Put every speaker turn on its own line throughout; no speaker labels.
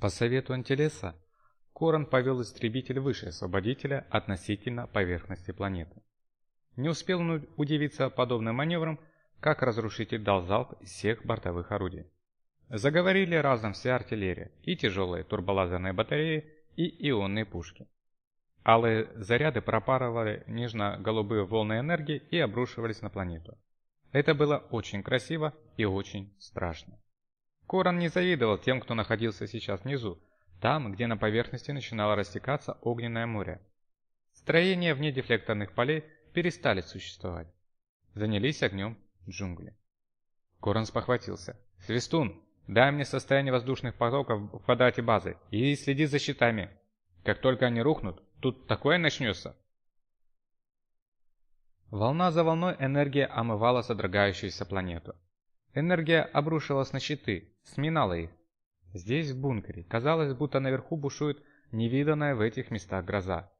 По совету Антилеса, Коран повел истребитель выше освободителя относительно поверхности планеты. Не успел он удивиться подобным маневрам, как разрушитель дал залп из всех бортовых орудий. Заговорили разом вся артиллерия, и тяжелые турболазерные батареи, и ионные пушки. Алые заряды пропарывали нежно-голубые волны энергии и обрушивались на планету. Это было очень красиво и очень страшно. Коран не завидовал тем, кто находился сейчас внизу, там, где на поверхности начинало растекаться огненное море. Строения вне дефлекторных полей перестали существовать. Занялись огнем джунгли. Коран спохватился. «Свистун, дай мне состояние воздушных потоков в квадрате базы и следи за щитами. Как только они рухнут, тут такое начнется». Волна за волной энергия омывала содрогающуюся планету. Энергия обрушилась на щиты, сминала их. Здесь, в бункере, казалось, будто наверху бушует невиданная в этих местах гроза.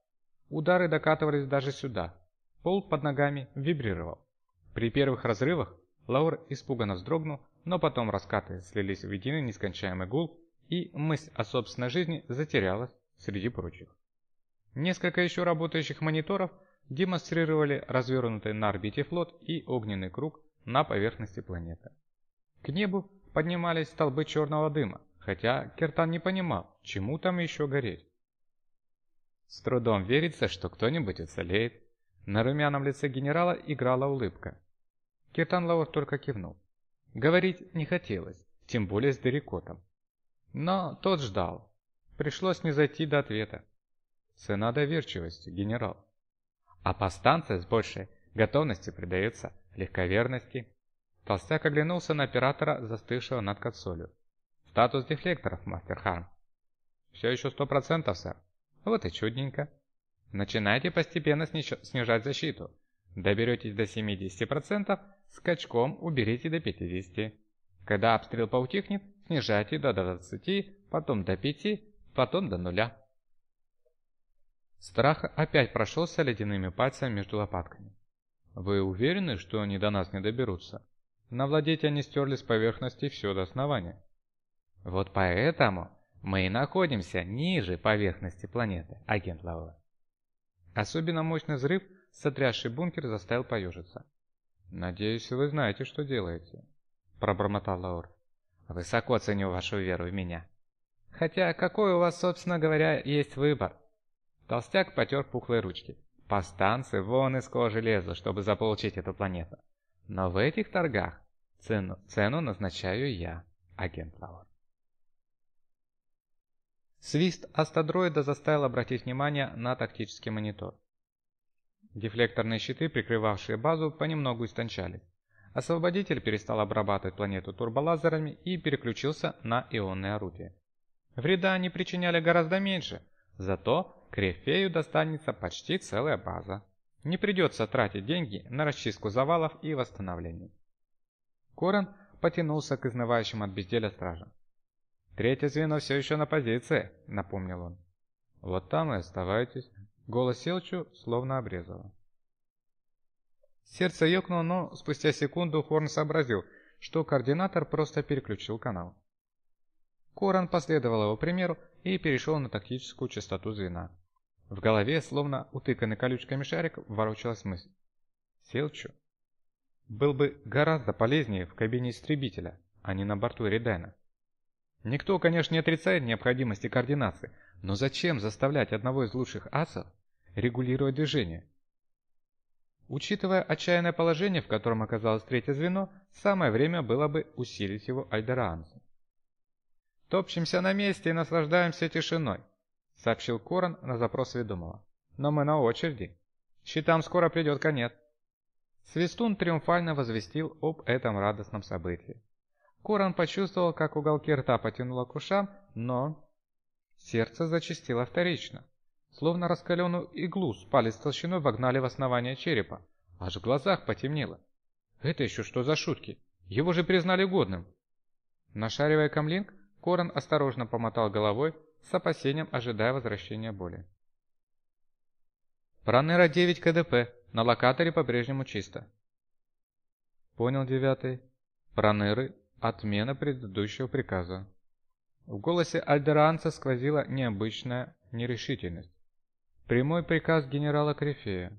Удары докатывались даже сюда. Пол под ногами вибрировал. При первых разрывах Лаур испуганно вздрогнул, но потом раскаты слились в единый нескончаемый гул, и мысль о собственной жизни затерялась среди прочих. Несколько еще работающих мониторов демонстрировали развернутый на орбите флот и огненный круг на поверхности планеты. К небу поднимались столбы черного дыма, хотя Кертан не понимал, чему там еще гореть. С трудом верится, что кто-нибудь уцелеет. На румяном лице генерала играла улыбка. Кертан Лаур только кивнул. Говорить не хотелось, тем более с Дерикотом. Но тот ждал. Пришлось не зайти до ответа. Цена доверчивости, генерал. А повстанцы с большей готовностью придаются легковерности. Толстяк оглянулся на оператора, застывшего над консолью. «Статус дефлекторов, мастер Харм». «Все еще сто процентов, сэр». «Вот и чудненько. Начинайте постепенно снижать защиту. Доберетесь до 70%, скачком уберите до 50%. Когда обстрел поутихнет, снижайте до 20%, потом до 5%, потом до нуля». Страх опять прошелся ледяными пальцами между лопатками. Вы уверены, что они до нас не доберутся? Навладеть они стерли с поверхности все до основания. Вот поэтому мы и находимся ниже поверхности планеты, агент Лауэр. Особенно мощный взрыв, сотрясший бункер, заставил поежиться. «Надеюсь, вы знаете, что делаете», — пробормотал Лаур. «Высоко ценю вашу веру в меня. Хотя какой у вас, собственно говоря, есть выбор?» Толстяк потер пухлые ручки. Повстанцы вон из кожи лезут, чтобы заполучить эту планету. Но в этих торгах цену, цену назначаю я, агент Лауэр. Свист астадроида заставил обратить внимание на тактический монитор. Дефлекторные щиты, прикрывавшие базу, понемногу истончались. Освободитель перестал обрабатывать планету турболазерами и переключился на ионные орудия. Вреда они причиняли гораздо меньше, зато Крефею достанется почти целая база. Не придется тратить деньги на расчистку завалов и восстановление. Коран потянулся к изнывающим от безделия стражам. «Третье звено все еще на позиции», — напомнил он. «Вот там и оставайтесь», — голос Селчу словно обрезало. Сердце ёкнуло, но спустя секунду Хорн сообразил, что координатор просто переключил канал. Коран последовал его примеру и перешел на тактическую частоту звена. В голове, словно утыканный колючками шарик, ворочалась мысль. Селчу был бы гораздо полезнее в кабине истребителя, а не на борту Редайна. Никто, конечно, не отрицает необходимости координации, но зачем заставлять одного из лучших асов регулировать движение? Учитывая отчаянное положение, в котором оказалось третье звено, самое время было бы усилить его альдераанцем. «Топчемся на месте и наслаждаемся тишиной», — сообщил Корон на запрос ведомого. «Но мы на очереди. Щитам скоро придет конец». Свистун триумфально возвестил об этом радостном событии. Корон почувствовал, как уголки рта потянуло к ушам, но... Сердце зачастило вторично. Словно раскаленную иглу с палец толщиной вогнали в основание черепа. Аж в глазах потемнело. Это еще что за шутки? Его же признали годным. Нашаривая камлинг, Корон осторожно помотал головой, с опасением ожидая возвращения боли. Пронера 9 КДП, на локаторе по-прежнему чисто. Понял девятый. Пронеры, отмена предыдущего приказа. В голосе альдеранца сквозила необычная нерешительность. Прямой приказ генерала Крефея.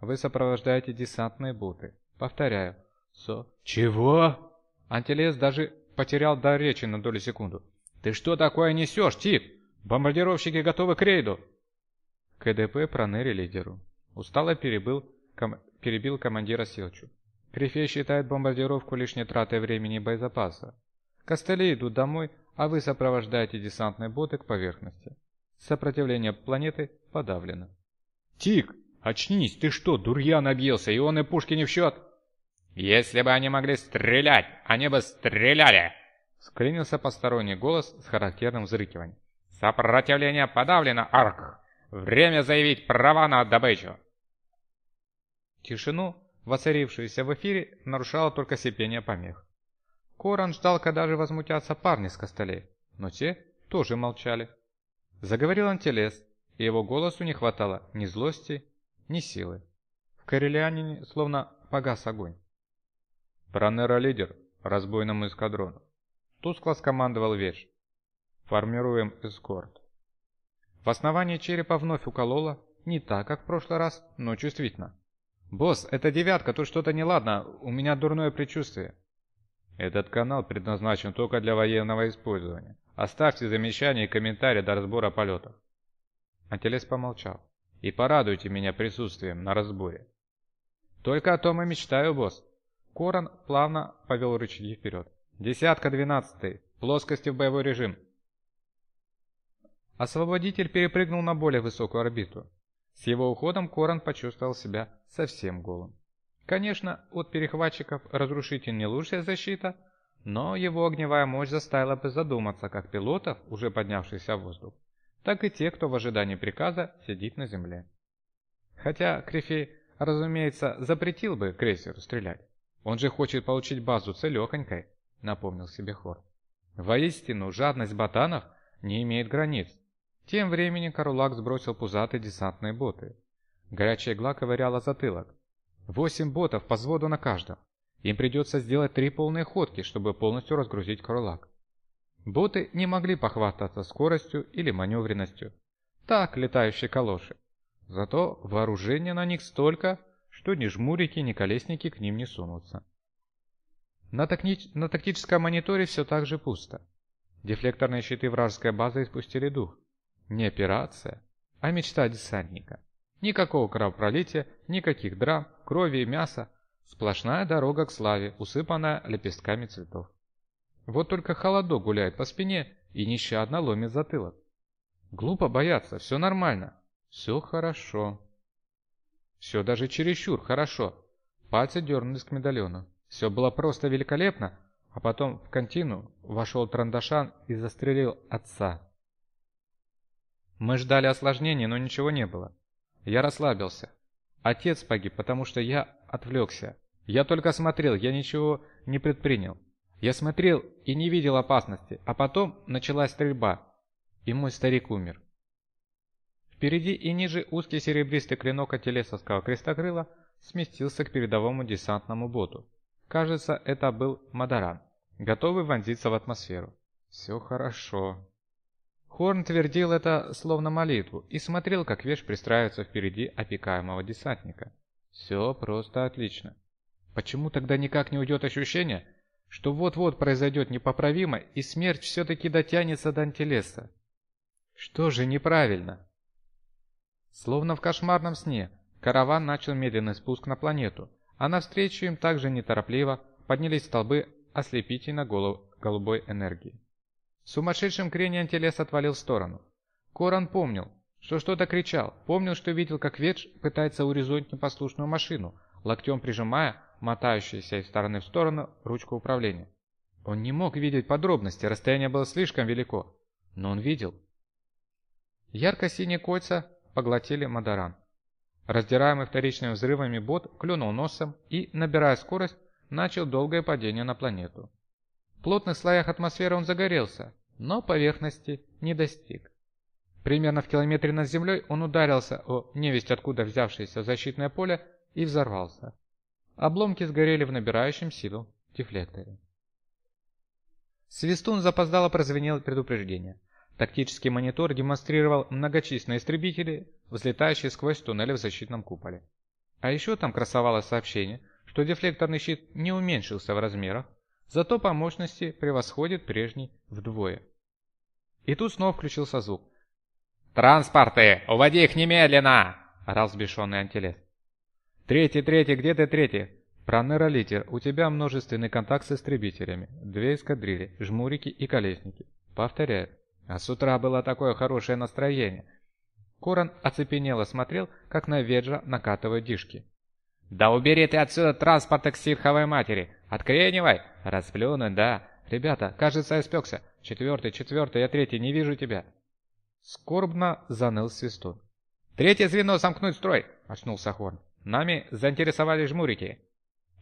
Вы сопровождаете десантные боты. Повторяю. Со...
Чего?
Антилес даже потерял дар речи на долю секунду. Ты что такое несешь, тип? Бомбардировщики готовы к рейду. КДП проныри лидеру. Устало перебил, ком... перебил командира Силчу. Крефей считает бомбардировку лишней тратой времени и боезапаса. Костыли идут домой, а вы сопровождаете десантные боты к поверхности. Сопротивление планеты подавлено.
Тик, очнись, ты что, дурьян объелся, ионы пушки не в счет?
Если бы они могли стрелять, они бы стреляли!
Склинился посторонний голос с характерным взрыкиванием.
Сопротивление подавлено, Арк! Время заявить права на добычу!
Тишину, воцарившуюся в эфире, нарушало только сипение помех. Коран ждал, когда же возмутятся парни с костылей, но те тоже молчали. Заговорил антилес, и его голосу не хватало ни злости, ни силы. В Карелианине словно погас огонь.
«Пронера-лидер, разбойному эскадрону!» Тускло скомандовал Веш. «Формируем эскорт».
В основании черепа вновь укололо, не так, как в прошлый раз, но чувствительно. «Босс, это девятка, тут что-то неладно, у меня дурное предчувствие».
Этот канал предназначен только для военного использования. Оставьте замечания и комментарии до разбора полетов.
Антелес помолчал.
И порадуйте меня присутствием на разборе.
Только о том и мечтаю, босс. Корон плавно повел рычаги вперед. Десятка двенадцатый. Плоскости в боевой режим. Освободитель перепрыгнул на более высокую орбиту. С его уходом Корон почувствовал себя совсем голым. Конечно, от перехватчиков разрушитель не лучшая защита, но его огневая мощь заставила бы задуматься как пилотов, уже поднявшихся в воздух, так и тех, кто в ожидании приказа сидит на земле. Хотя Крифей, разумеется, запретил бы крейсеру стрелять. Он же хочет получить базу целехонькой, напомнил себе Хор. Воистину, жадность ботанов не имеет границ. Тем временем Карулак сбросил пузатые десантные боты. Горячая игла ковыряла затылок. Восемь ботов по взводу на каждом. Им придется сделать три полные ходки, чтобы полностью разгрузить Кролак. Боты не могли похвастаться скоростью или маневренностью. Так, летающие калоши. Зато вооружение на них столько, что ни жмурики, ни колесники к ним не сунутся. На, такни... на тактическом мониторе все так же пусто. Дефлекторные щиты вражеской базы испустили дух. Не операция, а мечта десантника. Никакого кровопролития, никаких драм, крови и мяса. Сплошная дорога к славе, усыпанная лепестками цветов. Вот только холодок гуляет по спине и нещадно ломит затылок. Глупо бояться, все нормально. Все хорошо. Все даже чересчур хорошо. Пальцы дернулись к медальону. Все было просто великолепно, а потом в контину вошел Трандашан и застрелил отца. Мы ждали осложнений, но ничего не было. Я расслабился. Отец погиб, потому что я отвлекся. Я только смотрел, я ничего не предпринял. Я смотрел и не видел опасности, а потом началась стрельба, и мой старик умер. Впереди и ниже узкий серебристый клинок ателесовского крестокрыла сместился к передовому десантному боту. Кажется, это был Мадаран, готовый вонзиться в атмосферу. Все хорошо. Хорн твердил это словно молитву и смотрел, как веш пристраивается впереди опекаемого десантника. Все просто отлично. Почему тогда никак не уйдет ощущение, что вот-вот произойдет непоправимо и смерть все-таки дотянется до антилеса? Что же неправильно? Словно в кошмарном сне, караван начал медленный спуск на планету, а навстречу им также неторопливо поднялись столбы ослепительно голубой энергии. В сумасшедшем крене антилес отвалил в сторону. Коран помнил, что что-то кричал, помнил, что видел, как Ветш пытается урезонить непослушную машину, локтем прижимая мотающуюся из стороны в сторону ручку управления. Он не мог видеть подробности, расстояние было слишком велико, но он видел. Ярко-синие кольца поглотили Мадаран. Раздираемый вторичными взрывами бот клюнул носом и, набирая скорость, начал долгое падение на планету. В плотных слоях атмосферы он загорелся, но поверхности не достиг. Примерно в километре над землей он ударился о невесть откуда взявшееся защитное поле и взорвался. Обломки сгорели в набирающем силу дефлекторе. Свистун запоздало прозвенел предупреждение. Тактический монитор демонстрировал многочисленные истребители, взлетающие сквозь туннели в защитном куполе. А еще там красовалось сообщение, что дефлекторный щит не уменьшился в размерах, зато по мощности превосходит прежний вдвое. И тут снова включился звук.
«Транспорты! Уводи их немедленно!» – орал взбешенный антилес.
«Третий, третий, где ты третий?» «Пронейролитер, у тебя множественный контакт с истребителями. Две эскадрильи, жмурики и колесники. Повторяю, а с утра было такое хорошее настроение. Коран оцепенело смотрел, как на Веджа накатывают дишки.
«Да убери ты отсюда транспорта к ситховой матери! Откренивай!»
«Расплюнуть, да! Ребята, кажется, я спекся! Четвертый, четвертый, я третий, не вижу тебя!» Скорбно заныл свистун.
«Третье звено замкнуть строй!»
— очнулся Хорн.
«Нами заинтересовались жмурики!»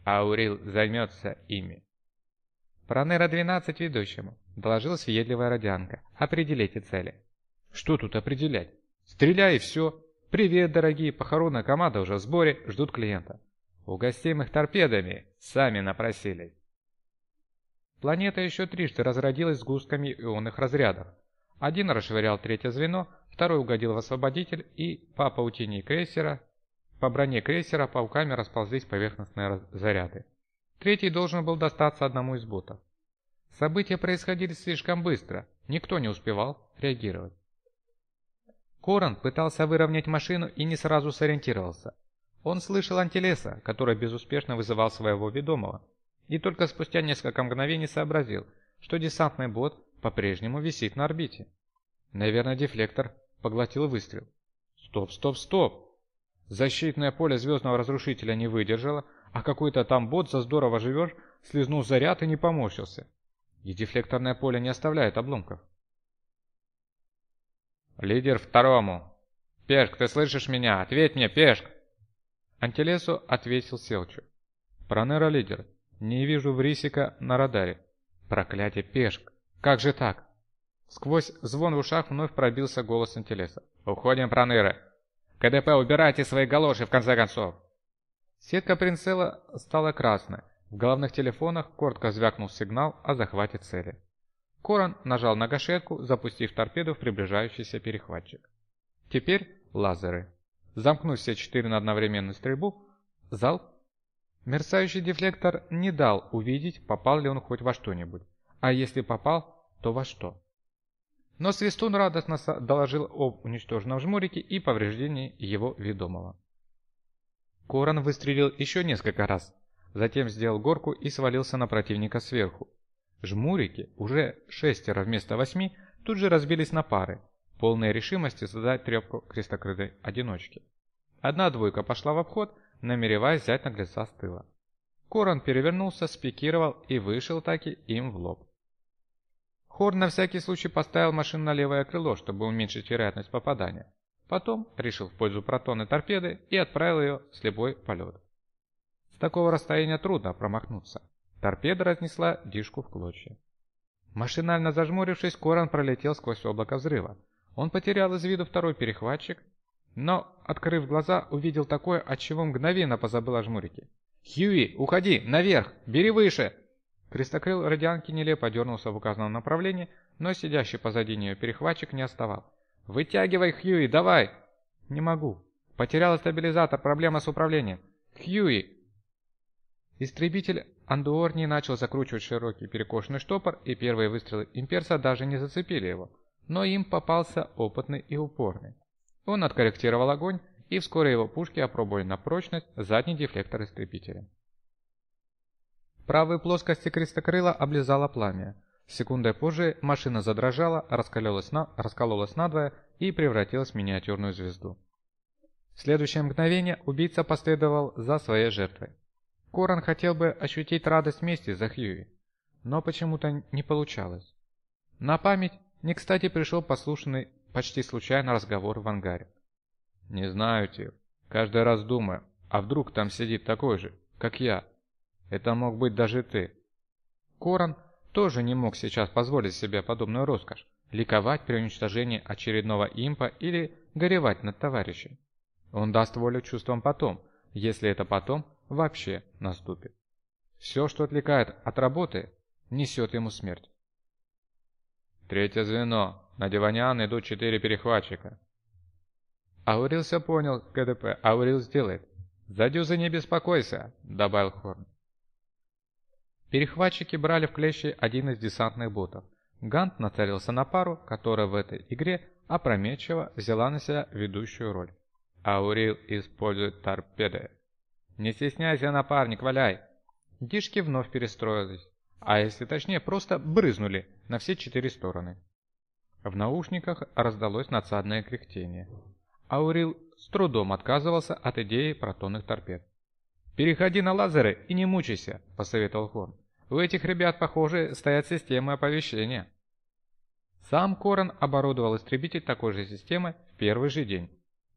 «Аурил займется ими!»
«Пронера-12 ведущему!» — доложилась въедливая радианка. «Определите цели».
«Что тут определять? Стреляй и все. Привет, дорогие, похоронная команда уже в сборе, ждут клиента.
Угостим их торпедами, сами напросились».
Планета еще трижды разродилась сгустками ионных разрядов. Один расшвырял третье звено, второй угодил в освободитель, и по паутине крейсера, по броне крейсера пауками расползлись поверхностные заряды. Третий должен был достаться одному из ботов. События происходили слишком быстро, никто не успевал реагировать. Коран пытался выровнять машину и не сразу сориентировался. Он слышал антилеса, который безуспешно вызывал своего ведомого, и только спустя несколько мгновений сообразил, что десантный бот по-прежнему висит на орбите. Наверное, дефлектор поглотил выстрел. Стоп, стоп, стоп! Защитное поле звездного разрушителя не выдержало, а какой-то там бот за здорово живешь, слезнул заряд и не поморщился. И дефлекторное поле не оставляет обломков.
«Лидер второму! Пешк, ты слышишь меня? Ответь мне, Пешк!»
Антилесу ответил Селчу. «Пронера, лидер, не вижу Врисика на радаре. Проклятие, Пешк! Как же так?» Сквозь звон в ушах вновь пробился голос Антилеса.
«Уходим, Пронеры! КДП, убирайте свои галоши, в конце концов!»
Сетка Принцелла стала красной, в головных телефонах коротко звякнул сигнал о захвате цели. Коран нажал на гашетку, запустив торпеду в приближающийся перехватчик. Теперь лазеры. Замкнув все четыре на одновременную стрельбу, залп. Мерцающий дефлектор не дал увидеть, попал ли он хоть во что-нибудь. А если попал, то во что. Но Свистун радостно доложил об уничтоженном жмурике и повреждении его ведомого. Коран выстрелил еще несколько раз, затем сделал горку и свалился на противника сверху. Жмурики, уже шестеро вместо восьми, тут же разбились на пары, полные решимости создать трепку крестокрытой одиночки. Одна двойка пошла в обход, намереваясь взять наглеца с тыла. Корон перевернулся, спикировал и вышел таки им в лоб. Хорн на всякий случай поставил машину на левое крыло, чтобы уменьшить вероятность попадания. Потом решил в пользу протонной торпеды и отправил ее в слепой полет. С такого расстояния трудно промахнуться. Торпеда разнесла дишку в клочья. Машинально зажмурившись, Коран пролетел сквозь облако взрыва. Он потерял из виду второй перехватчик, но, открыв глаза, увидел такое, от чего мгновенно позабыл о жмурике. «Хьюи, уходи! Наверх! Бери выше!» Крестокрыл радианки нелепо дернулся в указанном направлении, но сидящий позади нее перехватчик не отставал. «Вытягивай, Хьюи, давай!» «Не могу. Потерял стабилизатор, проблема с управлением. Хьюи, Истребитель Андуорни начал закручивать широкий перекошенный штопор, и первые выстрелы имперца даже не зацепили его, но им попался опытный и упорный. Он откорректировал огонь, и вскоре его пушки опробовали на прочность задний дефлектор истребителя. Правой плоскости крестокрыла облизало пламя. Секундой позже машина задрожала, раскололась, на, раскололась надвое и превратилась в миниатюрную звезду. В следующее мгновение убийца последовал за своей жертвой. Коран хотел бы ощутить радость мести за Хьюи, но почему-то не получалось. На память не кстати пришел послушанный почти случайно разговор в ангаре.
«Не знаю, Тир. Каждый раз думаю, а вдруг там сидит такой же, как я? Это мог быть даже ты».
Коран тоже не мог сейчас позволить себе подобную роскошь, ликовать при уничтожении очередного импа или горевать над товарищем. Он даст волю чувствам потом, если это потом вообще наступит. Все, что отвлекает от работы, несет ему смерть.
Третье звено. На Диванян идут четыре перехватчика.
Аурил все понял, КДП. Аурил сделает. За дюзы не беспокойся, добавил Хорн. Перехватчики брали в клещи один из десантных ботов. Гант нацелился на пару, которая в этой игре опрометчиво взяла на себя ведущую роль. Аурил использует торпеды. «Не стесняйся, напарник, валяй!» Дишки вновь перестроились, а если точнее, просто брызнули на все четыре стороны. В наушниках раздалось надсадное кряхтение. Аурил с трудом отказывался от идеи протонных торпед. «Переходи на лазеры и не мучайся», — посоветовал Хорн. «У этих ребят, похоже, стоят системы оповещения». Сам Корон оборудовал истребитель такой же системой в первый же день.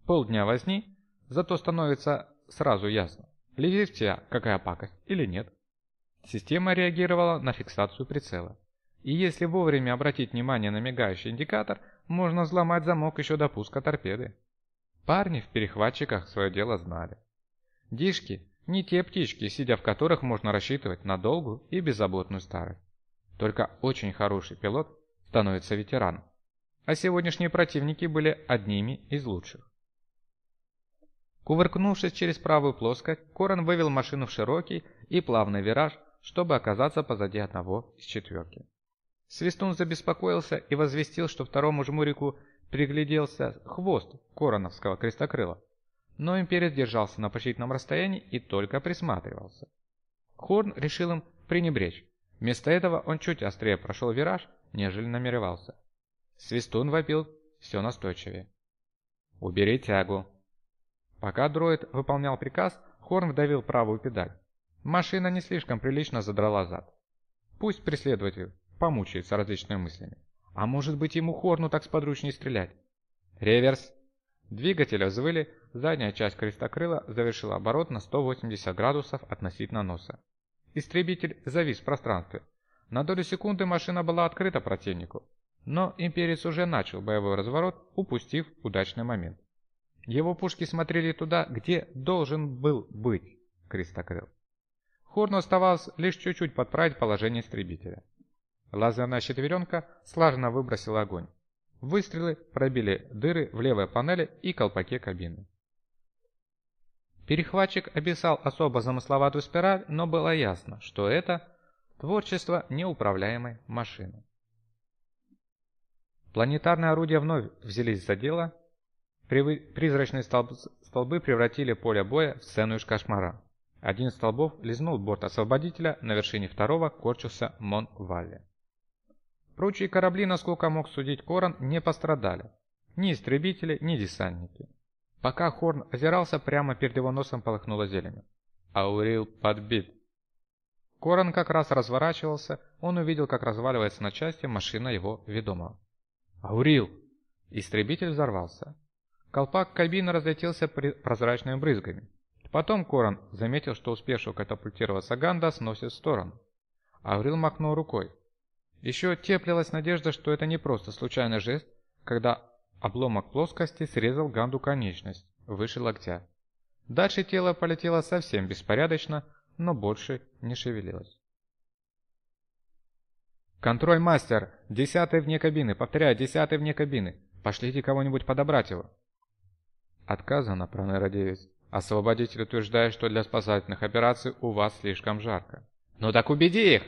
Полдня возни, зато становится сразу ясно, летит в тебя какая пакость или нет. Система реагировала на фиксацию прицела. И если вовремя обратить внимание на мигающий индикатор, можно взломать замок еще до пуска торпеды. Парни в перехватчиках свое дело знали. Дишки – не те птички, сидя в которых можно рассчитывать на долгую и беззаботную старость. Только очень хороший пилот становится ветераном. А сегодняшние противники были одними из лучших. Кувыркнувшись через правую плоскость, Корон вывел машину в широкий и плавный вираж, чтобы оказаться позади одного из четверки. Свистун забеспокоился и возвестил, что второму жмурику пригляделся хвост короновского крестокрыла. Но имперец держался на почтительном расстоянии и только присматривался. Хорн решил им пренебречь. Вместо этого он чуть острее прошел вираж, нежели намеревался. Свистун вопил все настойчивее. «Убери тягу!» Пока дроид выполнял приказ, Хорн вдавил правую педаль. Машина не слишком прилично задрала зад. Пусть преследователь помучается различными мыслями. А может быть ему Хорну так сподручнее стрелять? Реверс. Двигатели взвыли, задняя часть крестокрыла завершила оборот на 180 градусов относительно носа. Истребитель завис в пространстве. На долю секунды машина была открыта противнику, но имперец уже начал боевой разворот, упустив удачный момент. Его пушки смотрели туда, где должен был быть крестокрыл. Хорну оставалось лишь чуть-чуть подправить положение истребителя. Лазерная четверенка слаженно выбросила огонь. Выстрелы пробили дыры в левой панели и колпаке кабины. Перехватчик описал особо замысловатую спираль, но было ясно, что это творчество неуправляемой машины. Планетарные орудия вновь взялись за дело. Призрачные столбы превратили поле боя в сцену из кошмара. Один из столбов лизнул борт освободителя, на вершине второго корчился Мон-Валли. Прочие корабли, насколько мог судить Коран, не пострадали. Ни истребители, ни десантники. Пока Хорн озирался, прямо перед его носом полыхнуло зеленью. Аурил подбит. Коран как раз разворачивался, он увидел, как разваливается на части машина его ведомого. «Аурил!» Истребитель взорвался. Колпак кабины разлетелся прозрачными брызгами. Потом Коран заметил, что успевшего катапультироваться Ганда сносит в сторону. Аурил махнул рукой. Еще теплилась надежда, что это не просто случайный жест, когда обломок плоскости срезал Ганду конечность, выше локтя. Дальше тело полетело совсем беспорядочно, но больше не шевелилось. «Контроль, мастер! Десятый вне кабины! Повторяю, десятый вне кабины! Пошлите кого-нибудь подобрать его!» Отказано, Пронера 9. Освободитель утверждает, что для спасательных операций у вас слишком жарко. «Ну так убеди их!»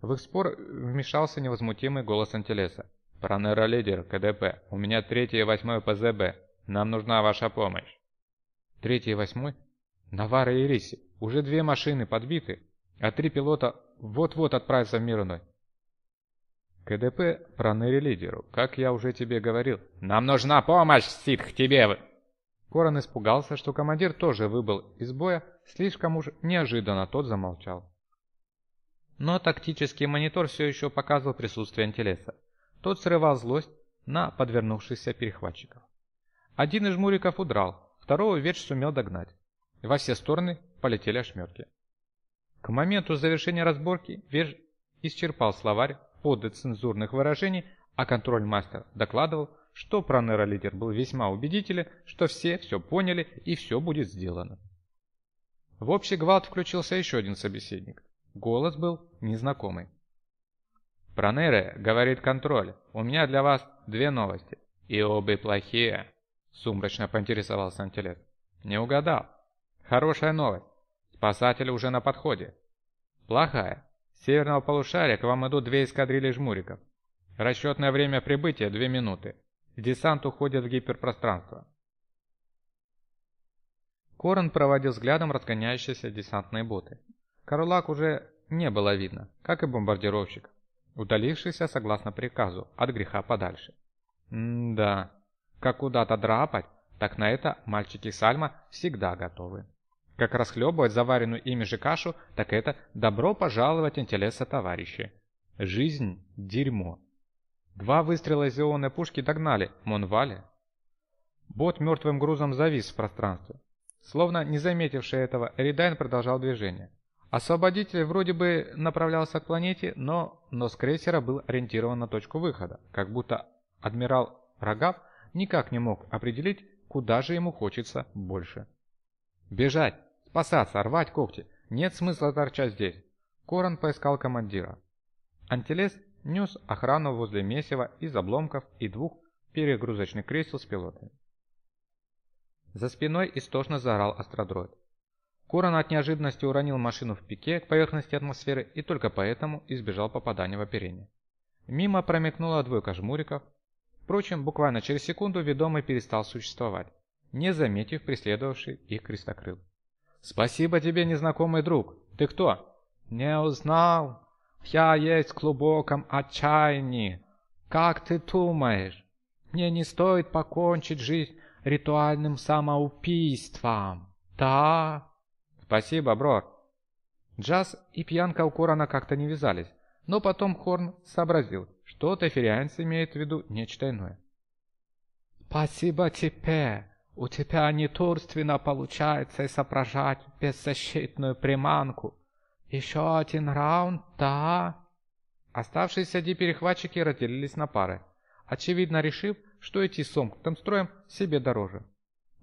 В их спор вмешался невозмутимый голос Антелеса. «Пронера-лидер, КДП, у меня третий и восьмой ПЗБ. Нам нужна ваша помощь». «Третий и восьмой?» «Навара и Риси. Уже две машины подбиты, а три пилота вот-вот отправятся в мир иной». КДП Пронери-лидеру, как я уже тебе говорил. «Нам нужна помощь, Ситх, тебе вы!» Корон испугался, что командир тоже выбыл из боя, слишком уж неожиданно тот замолчал. Но тактический монитор все еще показывал присутствие антилеса. Тот срывал злость на подвернувшихся перехватчиков. Один из жмуриков удрал, второго Ветч сумел догнать. Во все стороны полетели ошметки. К моменту завершения разборки Веж исчерпал словарь цензурных выражений, а контроль-мастер докладывал, что Пронера-лидер был весьма убедителен, что все все поняли и все будет сделано. В общий гвалт включился еще один собеседник. Голос был незнакомый.
Пронеры, говорит контроль, у меня для вас две новости. И обе плохие. Сумрачно поинтересовался Антилес. Не угадал. Хорошая новость. Спасатели уже на подходе. Плохая. С северного полушария к вам идут две эскадрильи жмуриков. Расчетное время прибытия – две минуты. Десант уходит в гиперпространство.
Корон проводил взглядом разгоняющиеся десантные боты. Карлак уже не было видно, как и бомбардировщик, удалившийся согласно приказу, от греха подальше. М-да, как куда-то драпать, так на это мальчики Сальма всегда готовы. Как расхлебывать заваренную ими же кашу, так это добро пожаловать интеллеса товарищи. Жизнь – дерьмо. Два выстрела из ионной пушки догнали Монвале. Бот мертвым грузом завис в пространстве. Словно не заметивший этого, Эридайн продолжал движение. Освободитель вроде бы направлялся к планете, но нос крейсера был ориентирован на точку выхода, как будто адмирал Рогав никак не мог определить, куда же ему хочется больше. «Бежать! Спасаться! Рвать когти! Нет смысла торчать здесь!» Корон поискал командира. Антилес нес охрану возле месива из обломков и двух перегрузочных кресел с пилотами. За спиной истошно заорал астродроид. Корон от неожиданности уронил машину в пике к поверхности атмосферы и только поэтому избежал попадания в оперение. Мимо промелькнула двойка жмуриков. Впрочем, буквально через секунду ведомый перестал существовать, не заметив преследовавший их крестокрыл. «Спасибо тебе, незнакомый друг! Ты кто?» «Не узнал! Я есть в глубоком отчаянии! Как ты думаешь, мне не стоит покончить жизнь ритуальным самоубийством. Да. Спасибо, бро. Джаз и пьянка у Корона как-то не вязались, но потом Хорн сообразил, что тафирианец имеет в виду нечто иное. «Спасибо тебе! У тебя недурственно получается изображать беззащитную приманку. Еще один раунд, да?» Оставшиеся диперехватчики разделились на пары, очевидно решив, что идти сомкнутым строем себе дороже.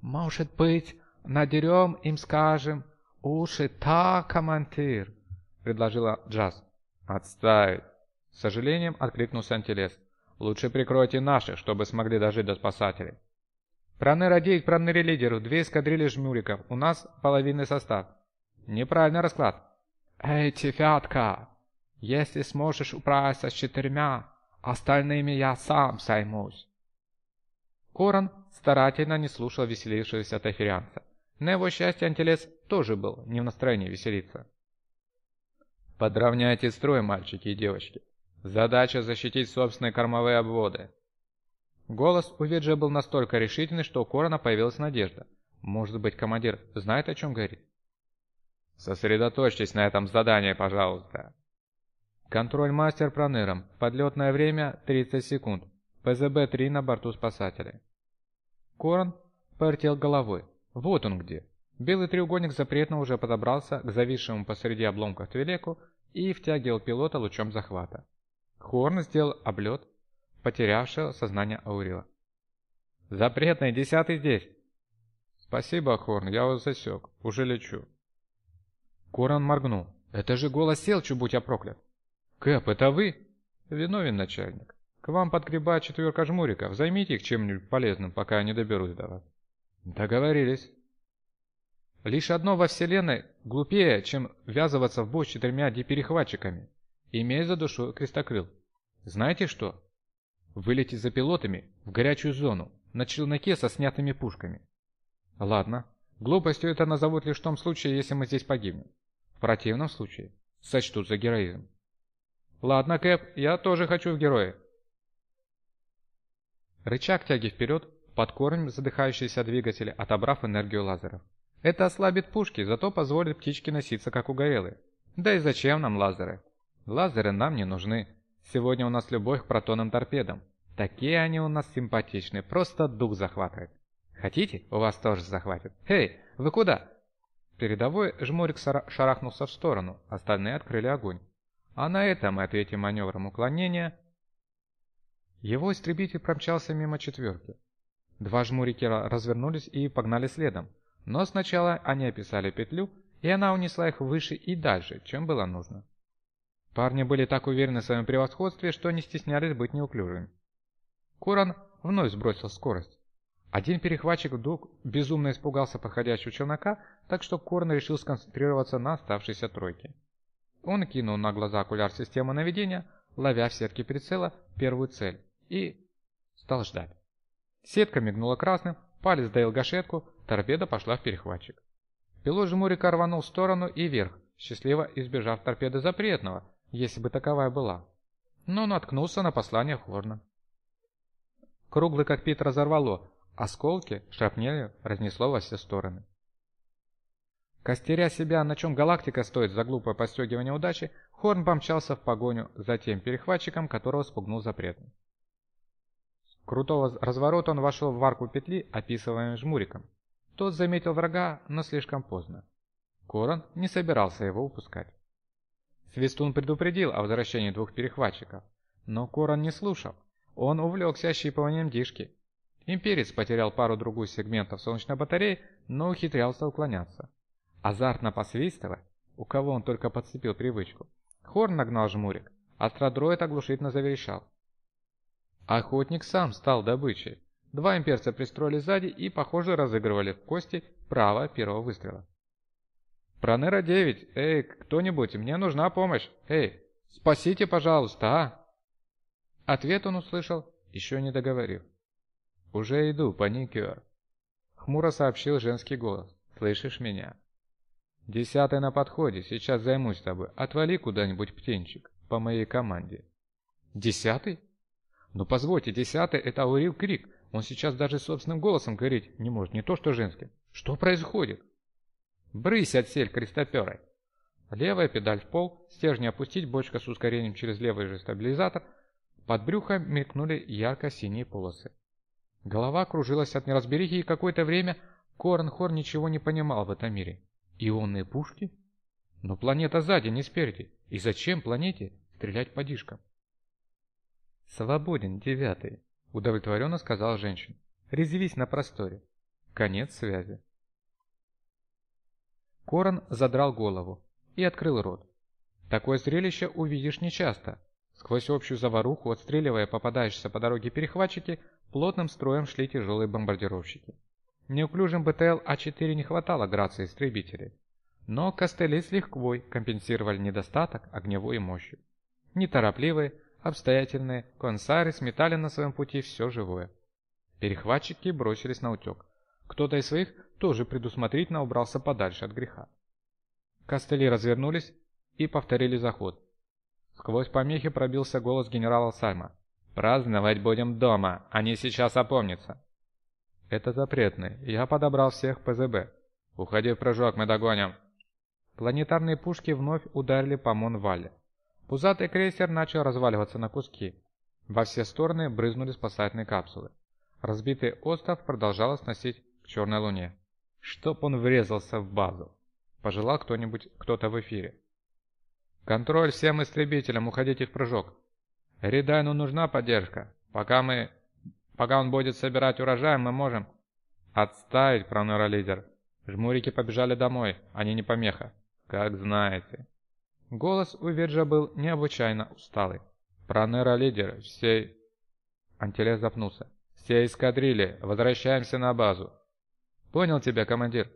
«Может быть, надерем им, скажем, уши та, командир?» — предложила Джаз. «Отставить!» — с сожалением откликнулся Антилес. «Лучше прикройте наших, чтобы смогли дожить до спасателей». «Пронера 9, пронери лидеру, две эскадрильи жмуриков, у нас половинный состав». «Неправильный расклад». «Эй, девятка, если сможешь управиться с четырьмя, остальными я сам займусь». Корон старательно не слушал веселившегося тафирианца. На его счастье Антилес тоже был не в настроении веселиться. «Подравняйте строй, мальчики и девочки. Задача защитить собственные кормовые обводы». Голос у Виджа был настолько решительный, что у Корона появилась надежда. Может быть, командир знает, о чем говорит? «Сосредоточьтесь на этом задании, пожалуйста». Контроль-мастер проныром. Подлетное время 30 секунд. ПЗБ-3 на борту спасателей. Корн повертел головой. Вот он где. Белый треугольник запретно уже подобрался к зависшему посреди обломков Твилеку и втягивал пилота лучом захвата. Хорн сделал облет, потерявшего сознание Аурила. «Запретный, десятый здесь!» «Спасибо, Хорн, я вас засек. Уже лечу». Корн моргнул. «Это же голос Селчу, будь я проклят!» «Кэп, это вы?» «Виновен, начальник. К вам подгребает четверка жмуриков. Займите их чем-нибудь полезным, пока я не доберусь до вас. Договорились. Лишь одно во вселенной глупее, чем ввязываться в бой с четырьмя диперехватчиками, имея за душу крестокрыл. Знаете что? Вылететь за пилотами в горячую зону, на челноке со снятыми пушками. Ладно, глупостью это назовут лишь в том случае, если мы здесь погибнем. Противном случае сочтут за героизм. Ладно, Кэп, я тоже хочу в герои. Рычаг тяги вперед подкормим задыхающиеся двигатели, отобрав энергию лазеров. Это ослабит пушки, зато позволит птичке носиться как угорелые. Да и зачем нам лазеры? Лазеры нам не нужны. Сегодня у нас любовь к протонным торпедам. Такие они у нас симпатичные, просто дух захватывает. Хотите? У вас тоже захватит. Эй, вы куда? Передовой жмурик шарахнулся в сторону, остальные открыли огонь. А на этом мы ответим маневром уклонения его истребитель промчался мимо четверки. Два жмурикера развернулись и погнали следом, но сначала они описали петлю, и она унесла их выше и дальше, чем было нужно. Парни были так уверены в своем превосходстве, что не стеснялись быть неуклюжими. Коран вновь сбросил скорость. Один перехватчик вдруг безумно испугался подходящего челнока, так что Корн решил сконцентрироваться на оставшейся тройке. Он кинул на глаза окуляр системы наведения, ловя в сетке прицела первую цель, и стал ждать. Сетка мигнула красным, палец доил гашетку, торпеда пошла в перехватчик. Пилот жмурика рванул в сторону и вверх, счастливо избежав торпеды запретного, если бы таковая была. Но наткнулся на послание Хорна. Круглый кокпит разорвало, осколки шрапнелью разнесло во все стороны. Костеря себя, на чем галактика стоит за глупое подстегивание удачи, Хорн помчался в погоню за тем перехватчиком, которого спугнул запретный. С крутого разворота он вошел в арку петли, описываемой жмуриком. Тот заметил врага, но слишком поздно. Корон не собирался его упускать. Свистун предупредил о возвращении двух перехватчиков, но Корон не слушал. Он увлекся ощипыванием дишки. Имперец потерял пару-другую сегментов солнечной батареи, но ухитрялся уклоняться. Азартно посвистывая, у кого он только подцепил привычку, Хорн нагнал жмурик, астродроид оглушительно заверещал. Охотник сам стал добычей. Два имперца пристроили сзади и, похоже, разыгрывали в кости право первого выстрела. «Пронера-9! Эй, кто-нибудь, мне нужна помощь! Эй, спасите, пожалуйста, а!» Ответ он услышал, еще не договорив. «Уже иду, паникер!» Хмуро сообщил женский голос. «Слышишь меня?» «Десятый на подходе, сейчас займусь тобой. Отвали куда-нибудь, птенчик, по моей команде». «Десятый?» «Ну позвольте, десятый — это Аурил Крик. Он сейчас даже собственным голосом говорить не может, не то что женским. Что происходит?» «Брысь отсель крестоперой!» Левая педаль в пол, стержни опустить, бочка с ускорением через левый же стабилизатор. Под брюхом мелькнули ярко-синие полосы. Голова кружилась от неразберихи, и какое-то время Корнхор ничего не понимал в этом мире. Ионные пушки? Но планета сзади, не спереди. И зачем планете стрелять по дишкам? «Свободен, девятый», — удовлетворенно сказал женщина. «Резвись на просторе». Конец связи. Корон задрал голову и открыл рот. Такое зрелище увидишь нечасто. Сквозь общую заваруху, отстреливая попадающиеся по дороге перехватчики, плотным строем шли тяжелые бомбардировщики. Неуклюжим БТЛ А4 не хватало грации истребителей. Но костыли с легквой компенсировали недостаток огневой мощи. Неторопливые, обстоятельные консары сметали на своем пути все живое. Перехватчики бросились на утек. Кто-то из своих тоже предусмотрительно убрался подальше от греха. Костыли развернулись и повторили заход. Сквозь помехи пробился голос генерала Сальма. «Праздновать будем дома, они сейчас опомнятся». «Это запретный. Я подобрал всех ПЗБ. Уходи в прыжок, мы догоним». Планетарные пушки вновь ударили по Монвале. Пузатый крейсер начал разваливаться на куски. Во все стороны брызнули спасательные капсулы. Разбитый остров продолжал сносить к Черной Луне. Чтоб он врезался в базу. Пожелал кто-нибудь, кто-то в эфире. «Контроль всем истребителям, уходите в прыжок. Ридайну нужна поддержка. Пока мы Пока он будет собирать урожай, мы можем...» «Отставить, пронора-лидер. Жмурики побежали домой, они не помеха. Как знаете». Голос у Виджа был необычайно усталый. «Пронера-лидер, всей...» Антилес запнулся. «Все эскадрильи, возвращаемся на базу». «Понял тебя, командир».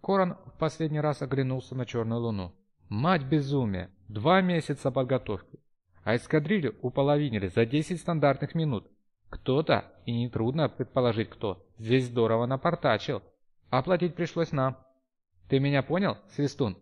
Корон в последний раз оглянулся на черную луну. «Мать безумия! Два месяца подготовки, а эскадрилью уполовинили за 10 стандартных минут. Кто-то, и нетрудно предположить кто, здесь здорово напортачил. Оплатить пришлось нам. Ты меня понял, Свистун?